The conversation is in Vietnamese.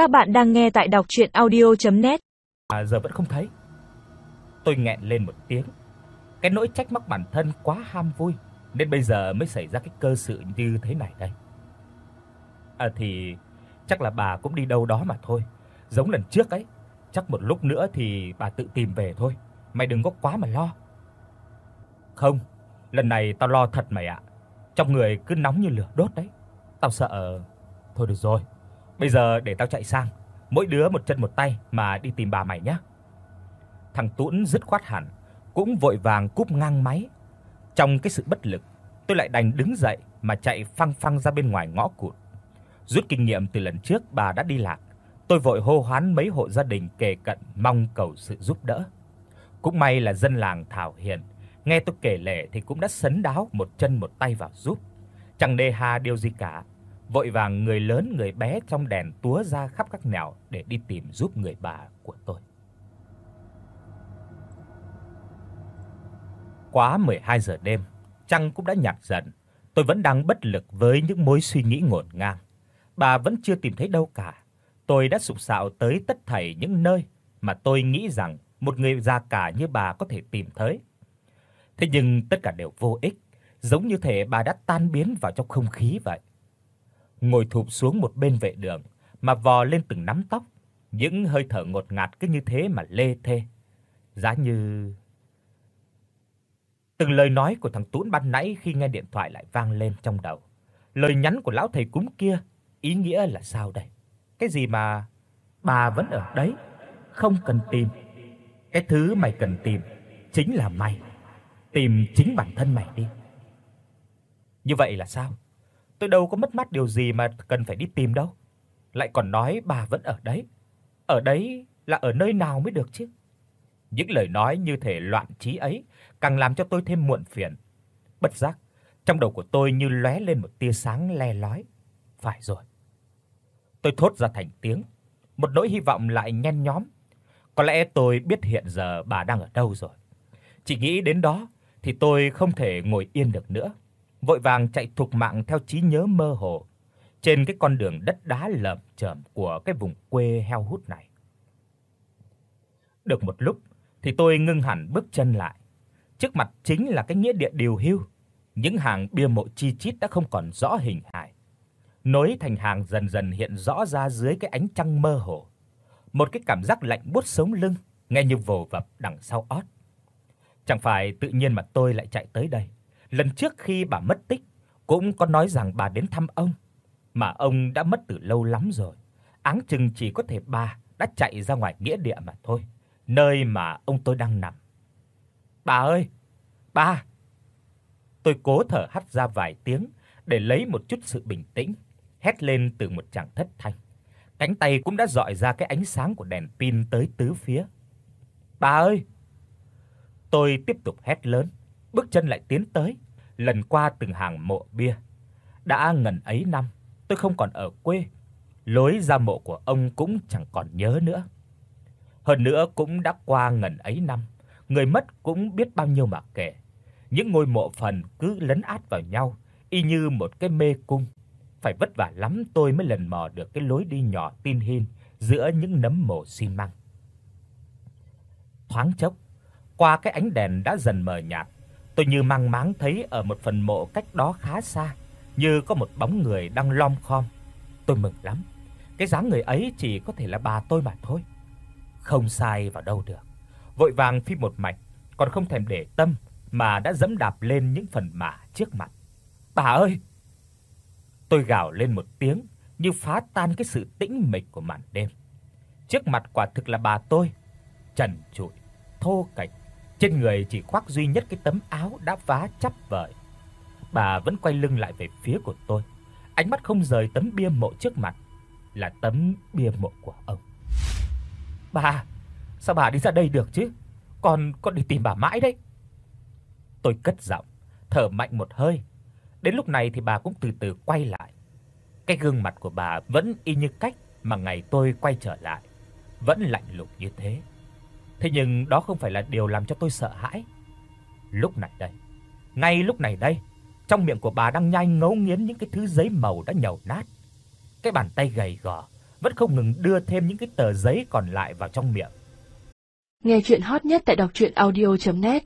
Các bạn đang nghe tại đọc audio net À giờ vẫn không thấy. Tôi nghẹn lên một tiếng. Cái nỗi trách móc bản thân quá ham vui nên bây giờ mới xảy ra cái cơ sự như thế này đây. À thì chắc là bà cũng đi đâu đó mà thôi. Giống lần trước ấy, chắc một lúc nữa thì bà tự tìm về thôi. Mày đừng có quá mà lo. Không, lần này tao lo thật mày ạ. Trong người cứ nóng như lửa đốt đấy. Tao sợ Thôi được rồi. Bây giờ để tao chạy sang, mỗi đứa một chân một tay mà đi tìm bà mày nhé. Thằng Tuấn dứt khoát hẳn, cũng vội vàng cúp ngang máy. Trong cái sự bất lực, tôi lại đành đứng dậy mà chạy phăng phăng ra bên ngoài ngõ cụt. Rút kinh nghiệm từ lần trước bà đã đi lạc, tôi vội hô hoán mấy hộ gia đình kề cận mong cầu sự giúp đỡ. Cũng may là dân làng thảo hiền, nghe tôi kể lể thì cũng đã sấn đáo một chân một tay vào giúp. Chẳng đề hà điều gì cả, vội vàng người lớn người bé trong đèn túa ra khắp các nẻo để đi tìm giúp người bà của tôi. Quá 12 giờ đêm, trăng cũng đã nhạt dần, tôi vẫn đang bất lực với những mối suy nghĩ ngổn ngang. Bà vẫn chưa tìm thấy đâu cả. Tôi đã sục sạo tới tất thảy những nơi mà tôi nghĩ rằng một người già cả như bà có thể tìm thấy. Thế nhưng tất cả đều vô ích, giống như thể bà đã tan biến vào trong không khí vậy ngồi thụp xuống một bên vệ đường mà vò lên từng nắm tóc, những hơi thở ngột ngạt cứ như thế mà lê thê. Giá như từng lời nói của thằng Tún ban nãy khi nghe điện thoại lại vang lên trong đầu. Lời nhắn của lão thầy cúng kia, ý nghĩa là sao đây? Cái gì mà bà vẫn ở đấy, không cần tìm. Cái thứ mày cần tìm chính là mày. Tìm chính bản thân mày đi. Như vậy là sao? Tôi đâu có mất mát điều gì mà cần phải đi tìm đâu. Lại còn nói bà vẫn ở đấy. Ở đấy là ở nơi nào mới được chứ? Những lời nói như thể loạn trí ấy càng làm cho tôi thêm muộn phiền. Bất giác, trong đầu của tôi như lóe lên một tia sáng le lói. Phải rồi. Tôi thốt ra thành tiếng, một nỗi hy vọng lại nhen nhóm. Có lẽ tôi biết hiện giờ bà đang ở đâu rồi. Chỉ nghĩ đến đó thì tôi không thể ngồi yên được nữa vội vàng chạy thục mạng theo trí nhớ mơ hồ trên cái con đường đất đá lởm chởm của cái vùng quê heo hút này. Được một lúc thì tôi ngưng hẳn bước chân lại. Trước mặt chính là cái nghĩa địa điều hưu, những hàng bia mộ chi chít đã không còn rõ hình hài. Nối thành hàng dần dần hiện rõ ra dưới cái ánh trăng mơ hồ. Một cái cảm giác lạnh buốt sống lưng, nghe như vồ vập đằng sau ót. Chẳng phải tự nhiên mà tôi lại chạy tới đây Lần trước khi bà mất tích, cũng có nói rằng bà đến thăm ông, mà ông đã mất từ lâu lắm rồi. Áng chừng chỉ có thể bà đã chạy ra ngoài nghĩa địa mà thôi, nơi mà ông tôi đang nằm. Bà ơi, bà. Tôi cố thở hắt ra vài tiếng để lấy một chút sự bình tĩnh, hét lên từ một tràng thất thanh. Cánh tay cũng đã dọi ra cái ánh sáng của đèn pin tới tứ phía. "Bà ơi!" Tôi tiếp tục hét lớn bước chân lại tiến tới, lần qua từng hàng mộ bia. Đã ngần ấy năm, tôi không còn ở quê, lối ra mộ của ông cũng chẳng còn nhớ nữa. Hơn nữa cũng đã qua ngần ấy năm, người mất cũng biết bao nhiêu mà kể. Những ngôi mộ phần cứ lấn át vào nhau, y như một cái mê cung. Phải vất vả lắm tôi mới lần mò được cái lối đi nhỏ tin hin giữa những nấm mồ xi măng. Thoáng chốc, qua cái ánh đèn đã dần mờ nhạt, Tôi như mang máng thấy ở một phần mộ cách đó khá xa, như có một bóng người đang lom khom. Tôi mừng lắm. Cái dáng người ấy chỉ có thể là bà tôi mà thôi. Không sai vào đâu được. Vội vàng phi một mạch, còn không thèm để tâm mà đã dẫm đạp lên những phần mả trước mặt. "Bà ơi!" Tôi gào lên một tiếng như phá tan cái sự tĩnh mịch của màn đêm. Trước mặt quả thực là bà tôi, trần trụi, thô kệch, trên người chỉ khoác duy nhất cái tấm áo đã vá chắp vợi. Bà vẫn quay lưng lại về phía của tôi, ánh mắt không rời tấm bia mộ trước mặt, là tấm bia mộ của ông. "Bà, sao bà đi ra đây được chứ? Con con đi tìm bà mãi đấy." Tôi cất giọng, thở mạnh một hơi. Đến lúc này thì bà cũng từ từ quay lại. Cái gương mặt của bà vẫn y như cách mà ngày tôi quay trở lại, vẫn lạnh lùng như thế. Thế nhưng đó không phải là điều làm cho tôi sợ hãi. Lúc này đây, ngay lúc này đây, trong miệng của bà đang nhai ngấu nghiến những cái thứ giấy màu đã nhàu nát. Cái bàn tay gầy gò vẫn không ngừng đưa thêm những cái tờ giấy còn lại vào trong miệng. Nghe truyện hot nhất tại doctruyenaudio.net